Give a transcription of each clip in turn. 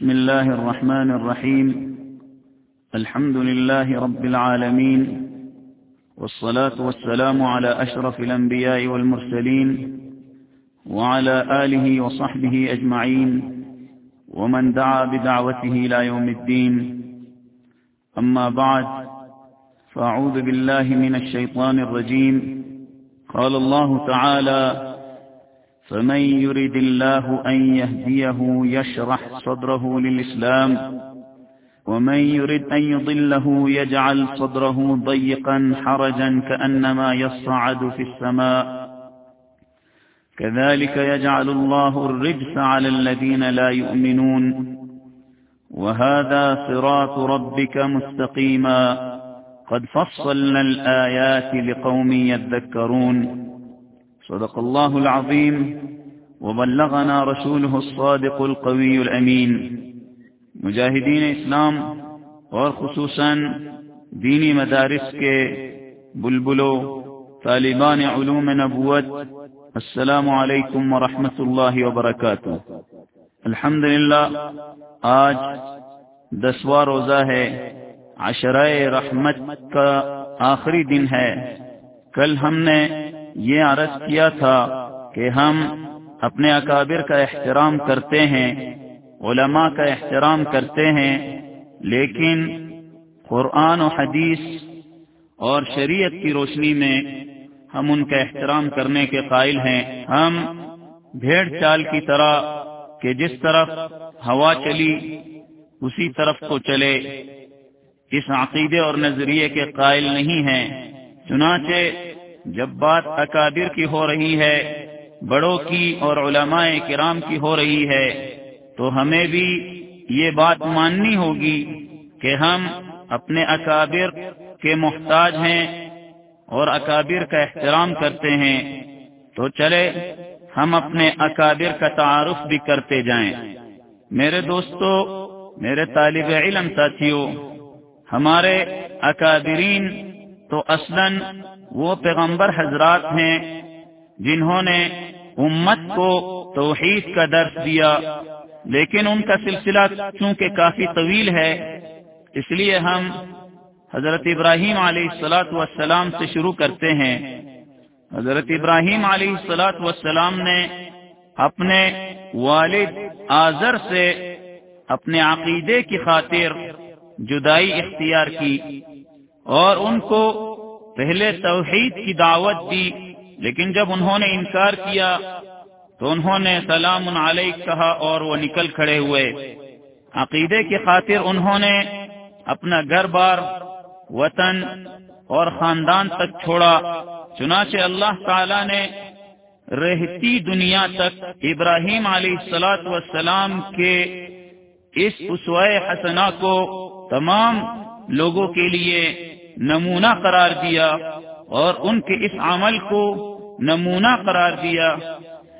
بسم الله الرحمن الرحيم. الحمد لله رب العالمين. والصلاة والسلام على أشرف الأنبياء والمرسلين وعلى آله وصحبه أجمعين. ومن دعا بدعوته إلى يوم الدين. أما بعد، فأعوذ بالله من الشيطان الرجيم. قال الله تعالى فمن يرد الله أن يهديه يشرح صدره للإسلام، ومن يرد أن يضله يجعل صدره ضيقا حرجا كأنما يصعد في السماء. كذلك يجعل الله الرجس على الذين لا يؤمنون. وهذا صراط ربك مستقيما. قد فصلنا الآيات لقوم يذكرون. صدق الله العظيم وبلغنا رسوله الصادق القوي الأمين. مجاہدین اسلام اور خصوصاً دینی مدارس کے بلبلو طالبان علوم نبوت، السلام علیکم ورحمۃ اللہ وبرکاتہ. الحمد آج دسواں روزہ ہے، عشرۂ رحمت کا آخری دن ہے۔ کل ہم نے یہ عرض کیا تھا کہ ہم اپنے اکابر کا احترام کرتے ہیں، علماء کا احترام کرتے ہیں، لیکن قرآن و حدیث اور شریعت کی روشنی میں ہم ان کا احترام کرنے کے قائل ہیں۔ ہم بھیڑ چال کی طرح کہ جس طرف ہوا چلی، اسی طرف کو چلے۔ اس عقیدے اور نظریے کے قائل نہیں ہیں۔ چنانچہ جب بات اکابر کی ہو رہی ہے، بڑوں کی اور علماء کرام کی ہو رہی ہے، تو ہمیں بھی یہ بات ماننی ہوگی کہ ہم اپنے اکابر کے محتاج ہیں اور اکابر کا احترام کرتے ہیں۔ تو چلے، ہم اپنے اکابر کا تعارف بھی کرتے جائیں۔ میرے دوستو، میرے طالب علم ساتھیوں ہمارے اکابرین تو اصلاً وہ پیغمبر حضرات ہیں جنہوں نے امت کو توحید کا درس دیا۔ لیکن ان کا سلسلہ چونکہ کافی طویل ہے، اس لیے ہم حضرت ابراہیم علیہ السلاۃ والسلام سے شروع کرتے ہیں۔ حضرت ابراہیم علیہ السلاۃ والسلام نے اپنے والد آزر سے اپنے عقیدے کی خاطر جدائی اختیار کی۔ اور ان کو پہلے توحید کی دعوت دی، لیکن جب انہوں نے انکار کیا تو انہوں نے سلام علیہ کہا اور وہ نکل کھڑے ہوئے۔ عقیدے کی خاطر انہوں نے اپنا گھر بار وطن اور خاندان تک چھوڑا۔ چنانچہ اللہ تعالی نے رہتی دنیا تک ابراہیم علیہ السلاط وسلام کے اس اسوائے حسنا کو تمام لوگوں کے لیے نمونہ قرار دیا اور ان کے اس عمل کو نمونہ قرار دیا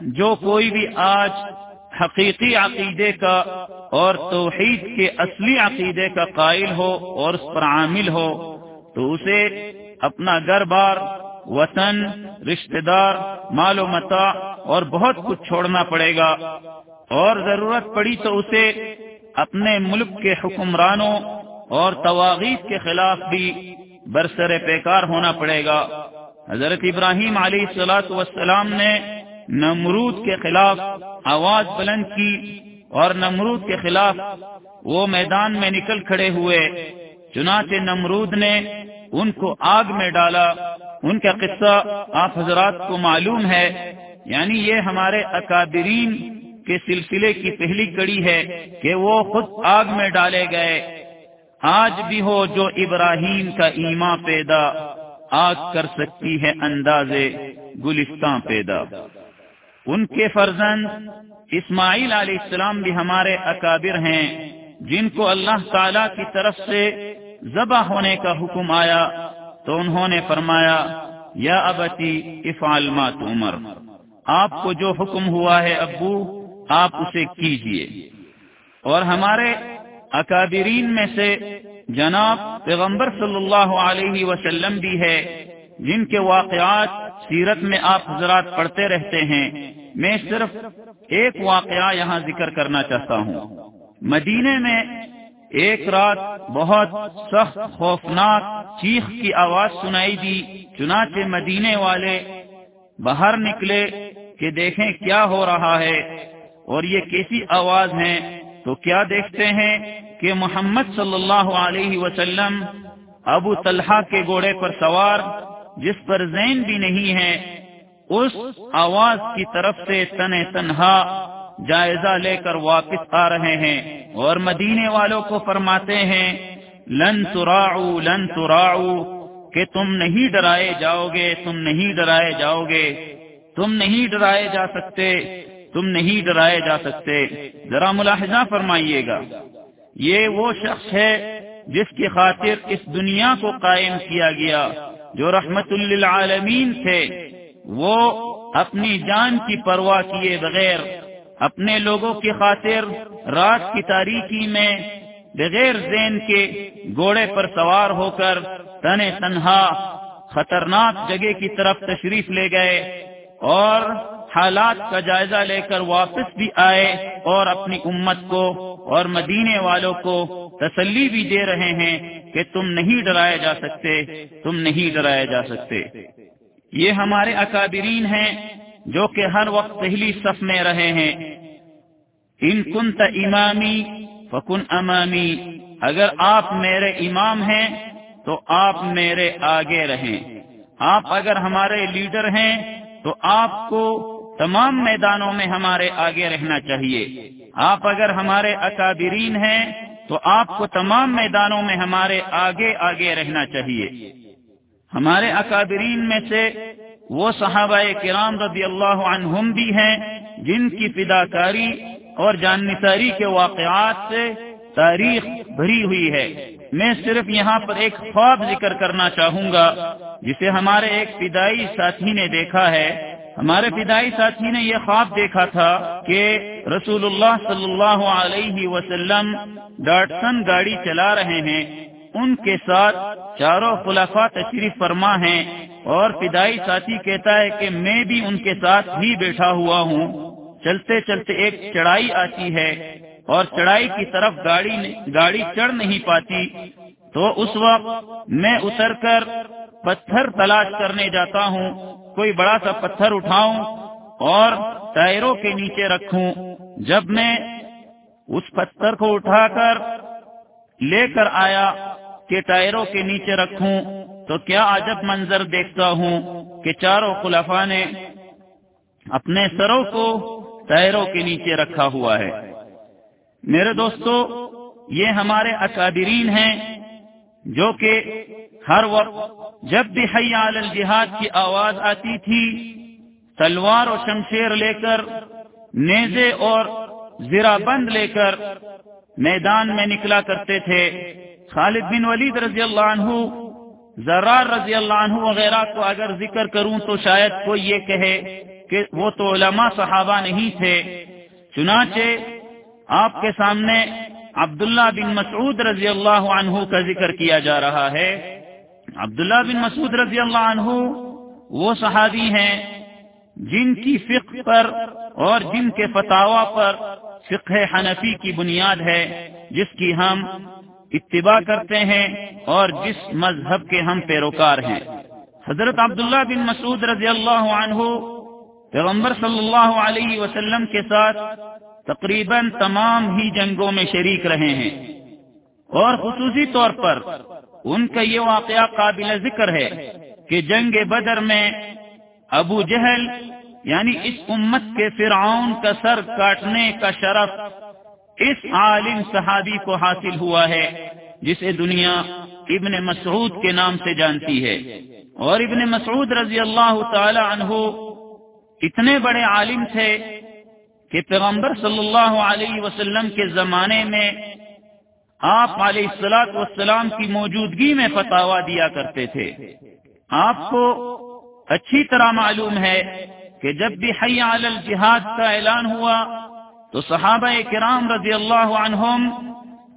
جو کوئی بھی آج حقیقی عقیدے کا اور توحید کے اصلی عقیدے کا قائل ہو اور اس پر عامل ہو تو اسے اپنا گھر بار وطن، رشتہ دار، مال و متا اور بہت کچھ چھوڑنا پڑے گا اور ضرورت پڑی تو اسے اپنے ملک کے حکمرانوں اور تواغیت کے خلاف بھی برسر پیکار ہونا پڑے گا۔ حضرت ابراہیم علیہ السلاۃ والسلام نے نمرود کے خلاف آواز بلند کی اور نمرود کے خلاف وہ میدان میں نکل کھڑے ہوئے۔ چنانچہ نمرود نے ان کو آگ میں ڈالا۔ ان کا قصہ آپ حضرات کو معلوم ہے۔ یعنی یہ ہمارے اکادرین کے سلسلے کی پہلی کڑی ہے کہ وہ خود آگ میں ڈالے گئے۔ آج بھی ہو جو ابراہیم کا ایما پیدا، آگ کر سکتی ہے انداز گلستان پیدا۔ ان کے فرزند اسماعیل علیہ السلام بھی ہمارے اکابر ہیں، جن کو اللہ تعالی کی طرف سے ذبح ہونے کا حکم آیا۔ تو انہوں نے فرمایا، یا ابتی افعال ما عمر آپ کو جو حکم ہوا ہے ابو، آپ اسے کیجیے۔ اور ہمارے اکابرین میں سے جناب پیغمبر صلی اللہ علیہ وسلم بھی ہے، جن کے واقعات سیرت میں آپ حضرات پڑھتے رہتے ہیں۔ میں صرف ایک واقعہ یہاں ذکر کرنا چاہتا ہوں۔ مدینے میں ایک رات بہت سخت خوفناک چیخ کی آواز سنائی دی، چنانچہ مدینے والے باہر نکلے کہ دیکھیں کیا ہو رہا ہے اور یہ کیسی آواز ہے تو کیا دیکھتے ہیں کہ محمد صلی اللہ علیہ وسلم ابو طلحہ کے گھوڑے پر سوار، جس پر زین بھی نہیں ہے، اس آواز کی طرف سے تن تنہا جائزہ لے کر واپس آ رہے ہیں۔ اور مدینے والوں کو فرماتے ہیں، لن تراعو لن تراعو، کہ تم نہیں ڈرائے جاؤ گے، تم نہیں ڈرائے جاؤ گے، تم نہیں ڈرائے جا سکتے تم نہیں ڈرائے جا سکتے۔ ذرا ملاحظہ فرمائیے گا۔ یہ وہ شخص ہے جس کی خاطر اس دنیا کو قائم کیا گیا، جو رحمت للعالمین تھے۔ وہ اپنی جان کی پرواہ کیے بغیر، اپنے لوگوں کی خاطر رات کی تاریخی میں بغیر زین کے گھوڑے پر سوار ہو کر تن تنہا خطرناک جگہ کی طرف تشریف لے گئے اور حالات کا جائزہ لے کر واپس بھی آئے اور اپنی امت کو اور مدینے والوں کو تسلی بھی دے رہے ہیں کہ تم نہیں ڈرائے جا سکتے، تم نہیں ڈرائے جا سکتے۔ یہ ہمارے اکابرین ہیں جو کہ ہر وقت پہلی صف میں رہے ہیں۔ ان کن امامی فکن امامی، اگر آپ میرے امام ہیں تو آپ میرے آگے رہیں۔ آپ اگر ہمارے لیڈر ہیں تو آپ کو تمام میدانوں میں ہمارے آگے رہنا چاہیے۔ آپ اگر ہمارے اکابرین ہیں، تو آپ کو تمام میدانوں میں ہمارے آگے آگے رہنا چاہیے۔ ہمارے اکابرین میں سے وہ صحابہ کرام رضی اللہ عنہم بھی ہیں، جن کی فدا کاری اور جان کے واقعات سے تاریخ بھری ہوئی ہے۔ میں صرف یہاں پر ایک خواب ذکر کرنا چاہوں گا، جسے ہمارے ایک فدائی ساتھی نے دیکھا ہے۔ ہمارے فدائی ساتھی نے یہ خواب دیکھا تھا کہ رسول اللہ صلی اللہ علیہ وسلم ڈاٹسن گاڑی چلا رہے ہیں۔ ان کے ساتھ چاروں خلافہ تشریف فرما ہیں اور فدائی ساتھی کہتا ہے کہ میں بھی ان کے ساتھ ہی بیٹھا ہوا ہوں۔ چلتے چلتے ایک چڑھائی آتی ہے اور چڑھائی کی طرف گاڑی گاڑی چڑھ نہیں پاتی۔ تو اس وقت میں اتر کر پتھر تلاش کرنے جاتا ہوں۔ کوئی بڑا سا پتھر اٹھاؤں اور ٹائروں کے نیچے رکھوں، جب میں اس پتھر کو اٹھا کر لے کر آیا کہ ٹائروں کے نیچے رکھوں، تو کیا عجب منظر دیکھتا ہوں کہ چاروں خلفا نے اپنے سروں کو ٹائروں کے نیچے رکھا ہوا ہے۔ میرے دوستو، یہ ہمارے اکادرین ہیں جو کہ ہر وقت جب بھی حیال الجہاد کی آواز آتی تھی، تلوار و شمشیر لے کر، نیزے اور زیرہ بند لے کر میدان میں نکلا کرتے تھے۔ خالد بن ولید رضی اللہ عنہ، زرار رضی اللہ عنہ وغیرہ کو اگر ذکر کروں تو شاید کوئی یہ کہے کہ وہ تو علماء صحابہ نہیں تھے۔ چنانچہ آپ کے سامنے عبداللہ بن مسعود رضی اللہ عنہ کا ذکر کیا جا رہا ہے۔ عبداللہ بن مسعود رضی اللہ عنہ وہ صحابی ہیں جن کی فقہ پر اور جن کے فتوا پر فقہ حنفی کی بنیاد ہے، جس کی ہم اتباع کرتے ہیں اور جس مذہب کے ہم پیروکار ہیں۔ حضرت عبداللہ بن مسعود رضی اللہ عنہ پیغمبر صلی اللہ علیہ وسلم کے ساتھ تقریباً تمام ہی جنگوں میں شریک رہے ہیں۔ اور خصوصی طور پر ان کا یہ واقعہ قابل ذکر ہے کہ جنگ بدر میں ابو جہل یعنی اس امت کے فرعون کا سر کاٹنے کا شرف اس عالم صحابی کو حاصل ہوا ہے، جسے دنیا ابن مسعود کے نام سے جانتی ہے۔ اور ابن مسعود رضی اللہ تعالی عنہ اتنے بڑے عالم تھے کہ پیغمبر صلی اللہ علیہ وسلم کے زمانے میں آپ علیہ السلاط والسلام کی موجودگی میں فتوا دیا کرتے تھے۔ آپ کو اچھی طرح معلوم ہے کہ جب بھی حی علی الجہاد کا اعلان ہوا تو صحابہ کرام رضی اللہ عنہم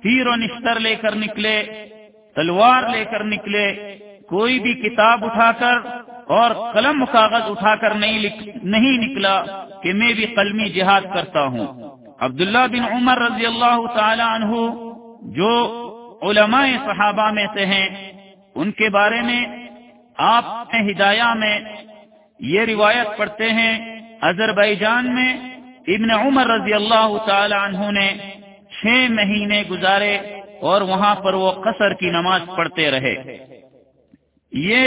تیر و نشتر لے کر نکلے، تلوار لے کر نکلے، کوئی بھی کتاب اٹھا کر اور قلم کاغذ اٹھا کر نہیں نہیں نکلا کہ میں بھی قلمی جہاد کرتا ہوں۔ عبداللہ بن عمر رضی اللہ تعالی عنہ جو علماء صحابہ میں سے ہیں، ان کے بارے میں آپ ہدایہ میں یہ روایت پڑھتے ہیں اظہربائیجان میں ابن عمر رضی اللہ تعالی عنہ نے چھ مہینے گزارے اور وہاں پر وہ قصر کی نماز پڑھتے رہے۔ یہ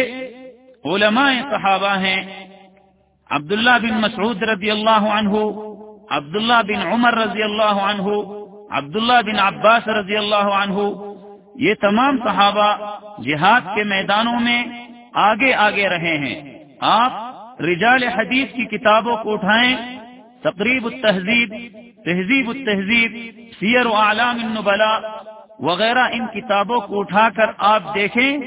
علماء صحابہ ہیں، عبداللہ بن مسعود رضی اللہ عنہ، عبداللہ بن عمر رضی اللہ عنہ عبداللہ بن عباس رضی اللہ عنہ، یہ تمام صحابہ جہاد کے میدانوں میں آگے آگے رہے ہیں۔ آپ رجال حدیث کی کتابوں کو اٹھائیں۔ تقریب التہذیب، تہذیب التہذیب، سیر و اعلام النبلا وغیرہ ان کتابوں کو اٹھا کر آپ دیکھیں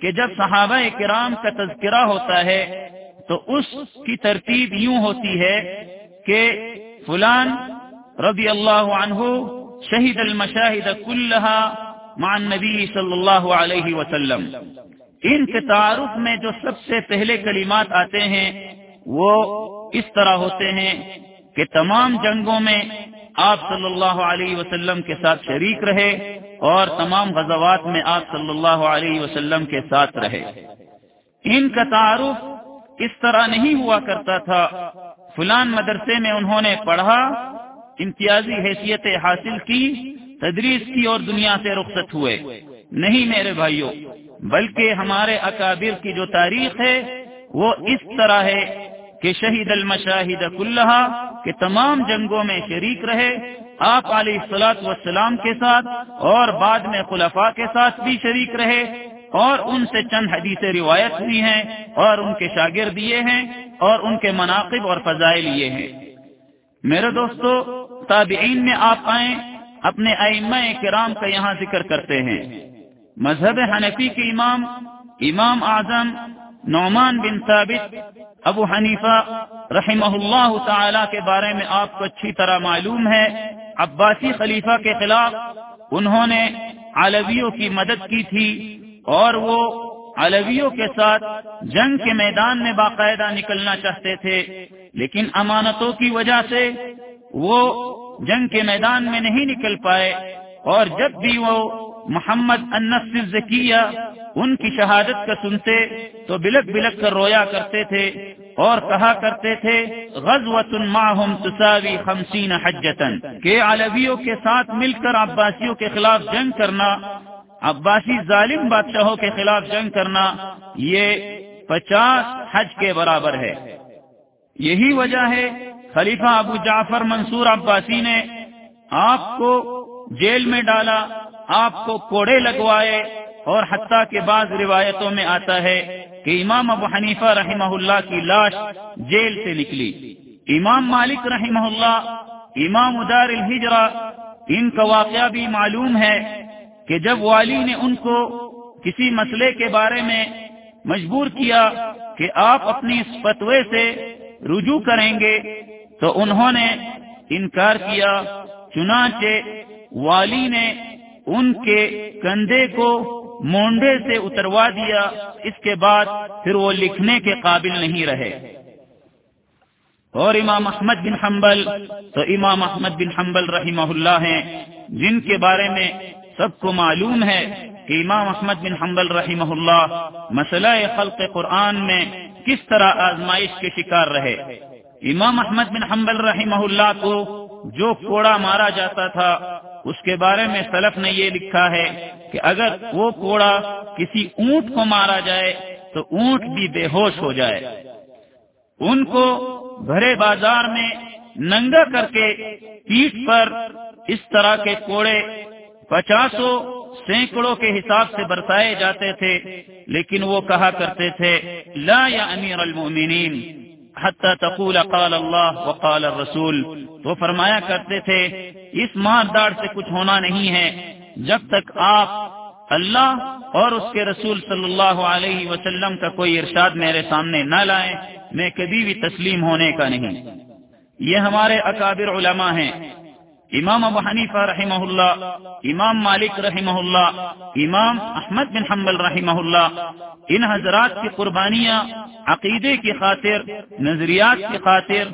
کہ جب صحابہ کرام کا تذکرہ ہوتا ہے تو اس کی ترتیب یوں ہوتی ہے کہ فلان رضی اللہ عنہ شہید المشاہد کلحا مان نبی صلی اللہ علیہ وسلم. ان کے تعارف میں جو سب سے پہلے کلمات آتے ہیں، وہ اس طرح ہوتے ہیں کہ تمام جنگوں میں آپ صلی اللہ علیہ وسلم کے ساتھ شریک رہے اور تمام غزوات میں آپ صلی اللہ علیہ وسلم کے ساتھ رہے۔ ان کا تعارف اس طرح نہیں ہوا کرتا تھا، فلان مدرسے میں انہوں نے پڑھا امتیازی حیثیت حاصل کی، تدریس کی اور دنیا سے رخصت ہوئے۔ نہیں میرے بھائیوں بلکہ ہمارے اکابر کی جو تاریخ ہے، وہ اس طرح ہے کہ شہید المشاہد کلحا کہ تمام جنگوں میں شریک رہے، آپ علیہ السلاط وسلام کے ساتھ اور بعد میں خلفاء کے ساتھ بھی شریک رہے۔ اور ان سے چند حدیث روایت ہوئی ہیں اور ان کے شاگرد دیے ہیں اور ان کے مناقب اور فضائل یہ ہیں۔ میرے دوستو تابعین میں آپ آئیں، اپنے ائمہ کرام کا یہاں ذکر کرتے ہیں۔ مذہب حنفی کے امام امام اعظم نعمان بن ثابت، ابو حنیفہ رحمہ اللہ تعالی کے بارے میں آپ کو اچھی طرح معلوم ہے۔ عباسی خلیفہ کے خلاف انہوں نے علویوں کی مدد کی تھی اور وہ علویوں کے ساتھ جنگ کے میدان میں باقاعدہ نکلنا چاہتے تھے، لیکن امانتوں کی وجہ سے وہ جنگ کے میدان میں نہیں نکل پائے اور جب بھی وہ محمد انس ذکیہ ان کی شہادت کا سنتے تو بلک بلک کر رویا کرتے تھے اور کہا کرتے تھے غزوت ماہم تساوی خمسین حجتن، کہ علویوں کے ساتھ مل کر عباسیوں کے خلاف جنگ کرنا، عباسی ظالم بادشاہوں کے خلاف جنگ کرنا، یہ پچاس حج کے برابر ہے۔ یہی وجہ ہے خلیفہ ابو جعفر منصور عباسی نے آپ کو جیل میں ڈالا، آپ کو کوڑے لگوائے اور حتیٰ کے بعض روایتوں میں آتا ہے کہ امام ابو حنیفہ رحمہ اللہ کی لاش جیل سے نکلی۔ امام مالک رحمہ اللہ، امام ادار الحجرا ان کا واقعہ بھی معلوم ہے کہ جب والی نے ان کو کسی مسئلے کے بارے میں مجبور کیا کہ آپ اپنی اس فتوے سے رجوع کریں گے تو انہوں نے انکار کیا، چنانچہ والی نے ان کے کندھے کو مونڈے سے اتروا دیا، اس کے بعد پھر وہ لکھنے کے قابل نہیں رہے۔ اور امام احمد بن حنبل، تو امام احمد بن حنبل رحمہ اللہ ہیں، جن کے بارے میں سب کو معلوم ہے کہ امام احمد بن حنبل رحمہ اللہ مسئلہ خلق قرآن میں کس طرح آزمائش کے شکار رہے۔ امام احمد بن حنبل رحمہ اللہ کو جو کوڑا مارا جاتا تھا، اس کے بارے میں سلف نے یہ لکھا ہے کہ اگر وہ کوڑا کسی اونٹ کو مارا جائے، تو اونٹ بھی بے ہوش ہو جائے۔ ان کو بھرے بازار میں ننگا کر کے پیٹ پر اس طرح کے کوڑے پچاسوں سینکڑوں کے حساب سے برسائے جاتے تھے، لیکن وہ کہا کرتے تھے، لا یا امیر المؤمنین حتی تقول قال اللہ وقال الرسول۔ وہ فرمایا کرتے تھے، اس مار سے کچھ ہونا نہیں ہے۔ جب تک آپ اللہ اور اس کے رسول صلی اللہ علیہ وسلم کا کوئی ارشاد میرے سامنے نہ لائیں میں کبھی بھی تسلیم ہونے کا نہیں۔ یہ ہمارے اکابر علماء ہیں۔ امام ابو حنیفہ رحمہ اللہ امام مالک رحمہ اللہ امام احمد بن حنبل رحمہ اللہ ان حضرات کی قربانیاں عقیدے کی خاطر، نظریات کی خاطر،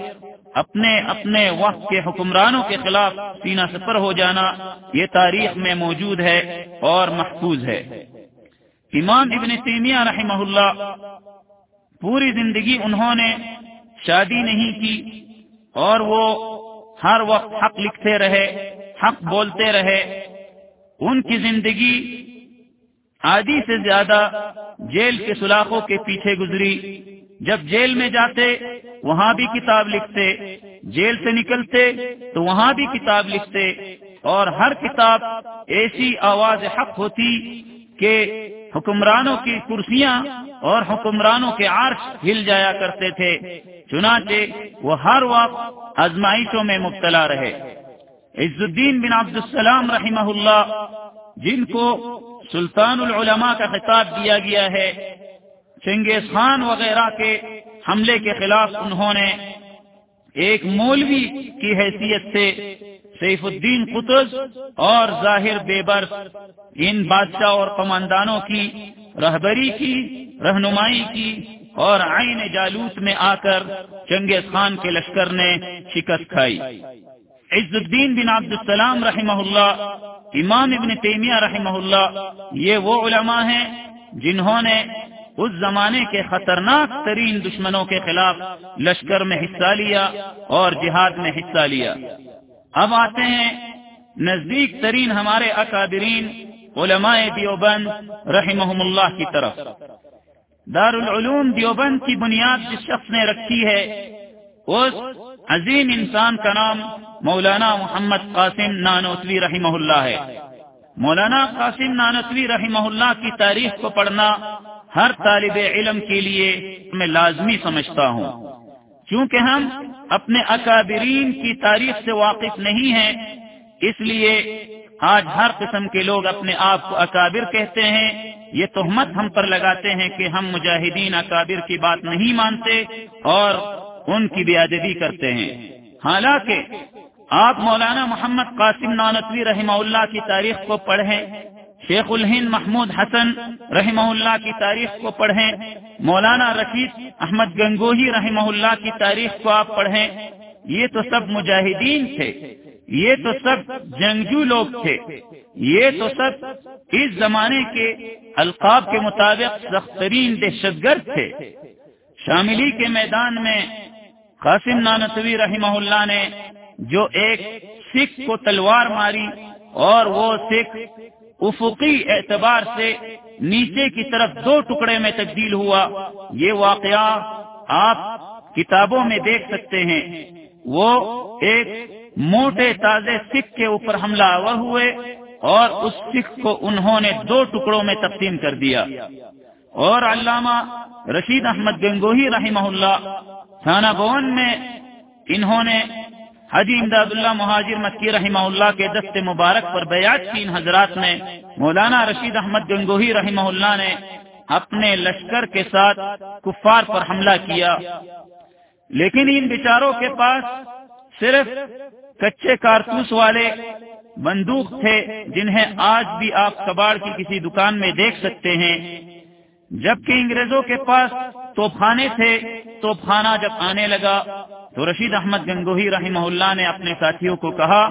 اپنے اپنے وقت کے حکمرانوں کے خلاف سینہ سفر ہو جانا، یہ تاریخ میں موجود ہے اور محفوظ ہے۔ امام ابن تیمیہ رحمہ اللہ پوری زندگی انہوں نے شادی نہیں کی اور وہ ہر وقت حق لکھتے رہے، حق بولتے رہے۔ ان کی زندگی آدھی سے زیادہ جیل کے سلاخوں کے پیچھے گزری۔ جب جیل میں جاتے، وہاں بھی کتاب لکھتے۔ جیل سے نکلتے، تو وہاں بھی کتاب لکھتے۔ اور ہر کتاب ایسی آواز حق ہوتی کہ حکمرانوں کی کرسیاں اور حکمرانوں کے عرش ہل جایا کرتے تھے۔ چنانچہ وہ ہر وقت آزمائشوں میں مبتلا رہے۔ عز الدین بن عبد السلام رحمہ اللہ جن کو سلطان العلماء کا خطاب دیا گیا ہے، چنگیز خان وغیرہ کے حملے کے خلاف انہوں نے ایک مولوی کی حیثیت سے سیف الدین قطز اور ظاہر بیبر، ان بادشاہ اور کماندانوں کی رہبری کی، رہنمائی کی اور آئین جالوت میں آ کر چنگیز خان کے لشکر نے شکست کھائی۔ عز الدین بن عبد السلام رحمہ اللہ، امام ابن تیمیہ رحمہ اللہ، یہ وہ علماء ہیں جنہوں نے اس زمانے کے خطرناک ترین دشمنوں کے خلاف لشکر میں حصہ لیا اور جہاد میں حصہ لیا۔ اب آتے ہیں نزدیک ترین ہمارے اکابرین، علماء دیوبند رحمہم اللہ کی طرف۔ دارالعلوم دیوبند کی بنیاد جس شخص نے رکھی ہے، اس عظیم انسان کا نام مولانا محمد قاسم نانوتوی رحمہ اللہ ہے۔ مولانا قاسم نانوتوی رحمہ اللہ کی تاریخ کو پڑھنا ہر طالب علم کے لیے میں لازمی سمجھتا ہوں۔ کیونکہ ہم اپنے اکابرین کی تاریخ سے واقف نہیں ہیں، اس لیے آج ہر قسم کے لوگ اپنے آپ کو اکابر کہتے ہیں۔ یہ تہمت ہم پر لگاتے ہیں کہ ہم مجاہدین اکابر کی بات نہیں مانتے اور ان کی بے ادبی کرتے ہیں۔ حالانکہ آپ مولانا محمد قاسم نانتوی رحمہ اللہ کی تاریخ کو پڑھیں، شیخ الہند محمود حسن رحمہ اللہ کی تاریخ کو پڑھیں، مولانا رشید احمد گنگوہی رحمہ اللہ کی تاریخ کو آپ پڑھیں، یہ تو سب مجاہدین تھے۔ یہ تو سب جنگجو لوگ تھے۔ یہ تو سب اس زمانے کے القاب کے مطابق سخت ترین دہشت گرد تھے۔ شاملی کے میدان میں قاسم نانتوی رحمہ اللہ نے جو ایک سکھ کو تلوار ماری اور وہ سکھ افقی اعتبار سے نیچے کی طرف دو ٹکڑے میں تبدیل ہوا۔ یہ واقعہ آپ کتابوں میں دیکھ سکتے ہیں۔ وہ ایک موٹے تازے سکھ کے اوپر حملہ آور ہوئے اور اس سکھ کو انہوں نے دو ٹکڑوں میں تقسیم کر دیا۔ اور علامہ رشید احمد گنگوہی رحمہ اللہ تھانہ بھون میں انہوں نے حجی امداد اللہ مہاجر مکی رحمہ اللہ کے دست مبارک پر بیعت کی۔ ان حضرات نے مولانا رشید احمد گنگوہی رحمہ اللہ نے اپنے لشکر کے ساتھ کفار پر حملہ کیا۔ لیکن ان بیچاروں کے پاس صرف کچے کارتوس والے بندوق تھے جنہیں آج بھی آپ کباڑ کی کسی دکان میں دیکھ سکتے ہیں۔ جبکہ انگریزوں کے پاس توپخانے تھے، توپخانہ جب آنے لگا تو رشید احمد گنگوہی رحمہ اللہ نے اپنے ساتھیوں کو کہا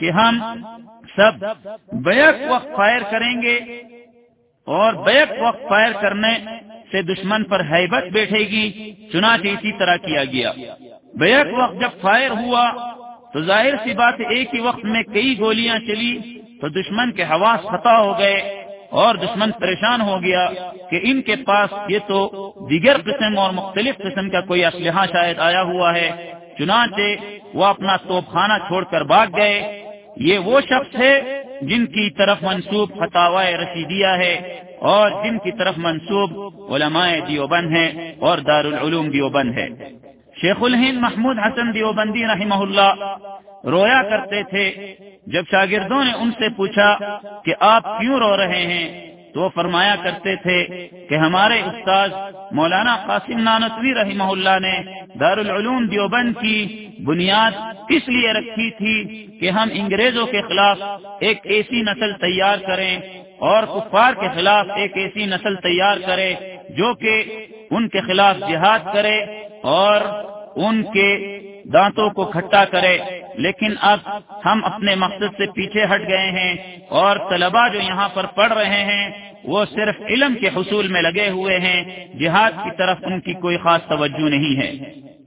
کہ ہم سب بیک وقت فائر کریں گے اور بیک وقت فائر کرنے سے دشمن پر حیبت بیٹھے گی، چنانچہ اسی طرح کیا گیا۔ بیک وقت جب فائر ہوا تو ظاہر سی بات ایک ہی وقت میں کئی گولیاں چلی تو دشمن کے حواس فتح ہو گئے اور دشمن پریشان ہو گیا کہ ان کے پاس یہ تو دیگر قسم اور مختلف قسم کا کوئی اسلحہ شاید آیا ہوا ہے۔ چنانچہ وہ اپنا توپ خانہ چھوڑ کر بھاگ گئے۔ یہ وہ شخص ہے جن کی طرف منسوب فتح رشیدیہ ہے اور جن کی طرف منسوب علماء دیوبند ہے اور دارالعلوم دیوبند ہے شیخ الہند محمود حسن دیوبندی رحمہ اللہ رویا کرتے تھے، جب شاگردوں نے ان سے پوچھا کہ آپ کیوں رو رہے ہیں، تو فرمایا کرتے تھے کہ ہمارے استاد مولانا قاسم نانتوی رحمہ اللہ نے دارالعلوم دیوبند کی بنیاد اس لیے رکھی تھی کہ ہم انگریزوں کے خلاف ایک ایسی نسل تیار کریں اور کفار کے خلاف ایک ایسی نسل تیار کرے جو کہ ان کے خلاف جہاد کرے اور ان کے دانتوں کو کھٹا کرے۔ لیکن اب ہم اپنے مقصد سے پیچھے ہٹ گئے ہیں اور طلبا جو یہاں پر پڑھ رہے ہیں، وہ صرف علم کے حصول میں لگے ہوئے ہیں۔ جہاد کی طرف ان کی کوئی خاص توجہ نہیں ہے۔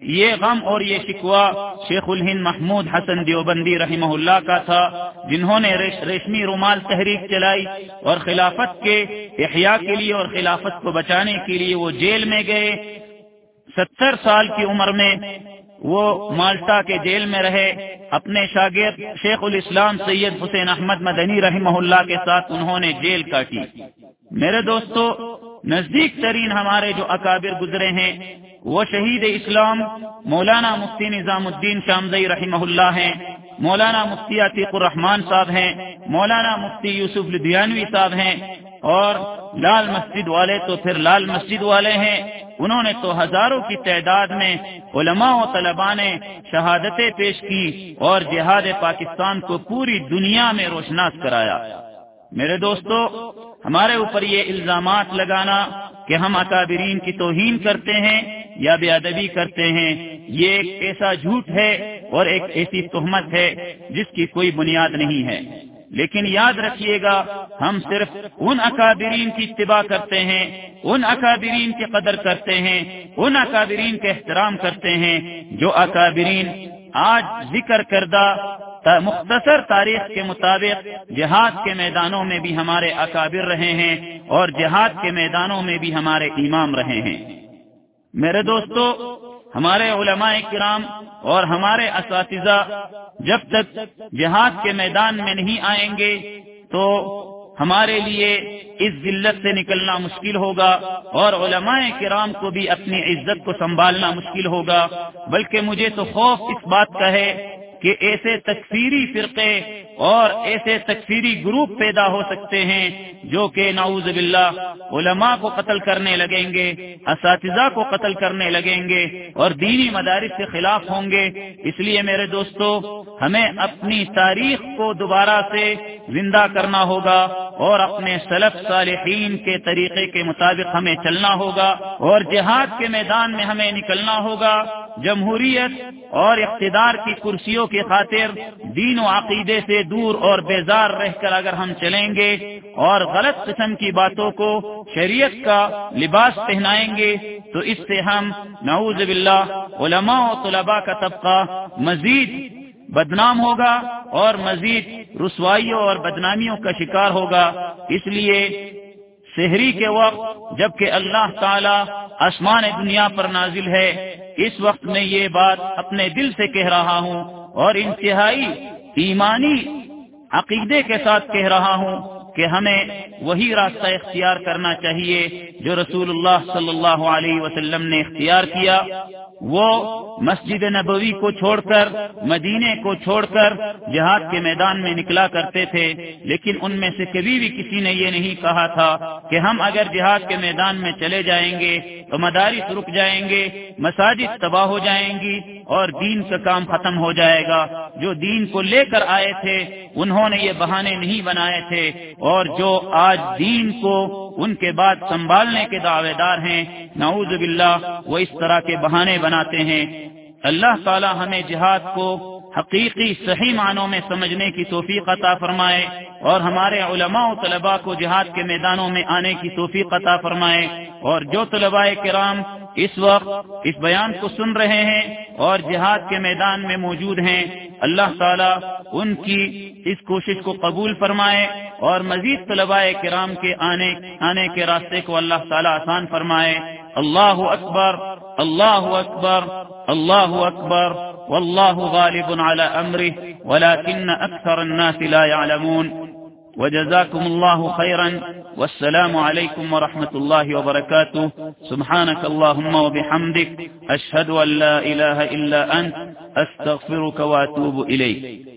یہ غم اور یہ شکوا شیخ الہند محمود حسن دیوبندی رحمہ اللہ کا تھا، جنہوں نے ریشمی رومال تحریک چلائی اور خلافت کے احیاء کے لیے اور خلافت کو بچانے کے لیے وہ جیل میں گئے۔ ستر سال کی عمر میں وہ مالٹا کے جیل میں رہے۔ اپنے شاگرد شیخ الاسلام سید حسین احمد مدنی رحمہ اللہ کے ساتھ انہوں نے جیل کاٹی میرے دوستو، نزدیک ترین ہمارے جو اکابر گزرے ہیں، وہ شہید اسلام مولانا مفتی نظام الدین شامزئی رحمہ اللہ ہیں، مولانا مفتی عتیق الرحمان صاحب ہیں، مولانا مفتی یوسف لدھیانوی صاحب ہیں اور لال مسجد والے تو پھر لال مسجد والے ہیں۔ انہوں نے تو ہزاروں کی تعداد میں علماء و طلباء نے شہادتیں پیش کی اور جہاد پاکستان کو پوری دنیا میں روشناس کرایا۔ میرے دوستو، ہمارے اوپر یہ الزامات لگانا کہ ہم اکابرین کی توہین کرتے ہیں یا بے ادبی کرتے ہیں، یہ ایک ایسا جھوٹ ہے اور ایک ایسی تہمت ہے جس کی کوئی بنیاد نہیں ہے۔ لیکن یاد رکھیے گا، ہم صرف ان اکابرین کی اتباع کرتے ہیں، ان اکابرین کی قدر کرتے ہیں، ان اکابرین کے احترام کرتے ہیں، جو اکابرین آج ذکر کردہ مختصر تاریخ کے مطابق جہاد کے میدانوں میں بھی ہمارے اکابر رہے ہیں اور جہاد کے میدانوں میں بھی ہمارے امام رہے ہیں۔ میرے دوستو، ہمارے علماء کرام اور ہمارے اساتذہ جب تک جہاد کے میدان میں نہیں آئیں گے تو ہمارے لیے اس ذلت سے نکلنا مشکل ہوگا اور علماء کرام کو بھی اپنی عزت کو سنبھالنا مشکل ہوگا بلکہ مجھے تو خوف اس بات کا ہے کہ ایسے تکفیری فرقے اور ایسے تکفیری گروپ پیدا ہو سکتے ہیں جو کہ نعوذ باللہ علماء کو قتل کرنے لگیں گے، اساتذہ کو قتل کرنے لگیں گے اور دینی مدارس کے خلاف ہوں گے۔ اس لیے میرے دوستو، ہمیں اپنی تاریخ کو دوبارہ سے زندہ کرنا ہوگا اور اپنے سلف صالحین کے طریقے کے مطابق ہمیں چلنا ہوگا اور جہاد کے میدان میں ہمیں نکلنا ہوگا۔ جمہوریت اور اقتدار کی کرسیوں کی خاطر دین و عقیدے سے دور اور بیزار رہ کر اگر ہم چلیں گے اور غلط قسم کی باتوں کو شریعت کا لباس پہنائیں گے، تو اس سے ہم نعوذ باللہ علماء و طلباء کا طبقہ مزید بدنام ہوگا اور مزید رسوائیوں اور بدنامیوں کا شکار ہوگا۔ اس لیے شہری کے وقت، جبکہ اللہ تعالی آسمان دنیا پر نازل ہے، اس وقت میں یہ بات اپنے دل سے کہہ رہا ہوں اور انتہائی ایمانی عقیدے کے ساتھ کہہ رہا ہوں کہ ہمیں وہی راستہ اختیار کرنا چاہیے جو رسول اللہ صلی اللہ علیہ وسلم نے اختیار کیا۔ وہ مسجد نبوی کو چھوڑ کر مدینے کو چھوڑ کر جہاد کے میدان میں نکلا کرتے تھے، لیکن ان میں سے کبھی بھی کسی نے یہ نہیں کہا تھا کہ ہم اگر جہاد کے میدان میں چلے جائیں گے تو مدارس رک جائیں گے، مساجد تباہ ہو جائیں گی اور دین کا کام ختم ہو جائے گا۔ جو دین کو لے کر آئے تھے انہوں نے یہ بہانے نہیں بنائے تھے اور جو آج دین کو ان کے بعد سنبھالنے کے دعوے دار ہیں، نعوذ باللہ، وہ اس طرح کے بہانے بناتے ہیں۔ اللہ تعالی ہمیں جہاد کو حقیقی صحیح معنوں میں سمجھنے کی توفیق عطا فرمائے اور ہمارے علماء و طلباء کو جہاد کے میدانوں میں آنے کی توفیق عطا فرمائے۔ اور جو طلباء کرام اس وقت اس بیان کو سن رہے ہیں اور جہاد کے میدان میں موجود ہیں اللہ تعالیٰ ان کی اس کوشش کو قبول فرمائے اور مزید طلباء کرام کے آنے آنے کے راستے کو اللہ تعالیٰ آسان فرمائے۔ اللہ اکبر اللہ اکبر اللہ اکبر والله غالب على امره ولكن أكثر الناس لا يعلمون وجزاكم الله خيرا. والسلام عليكم ورحمة الله وبركاته. سبحانك اللهم وبحمدك. أشهد أن لا إله إلا أنت. أستغفرك وأتوب إليك.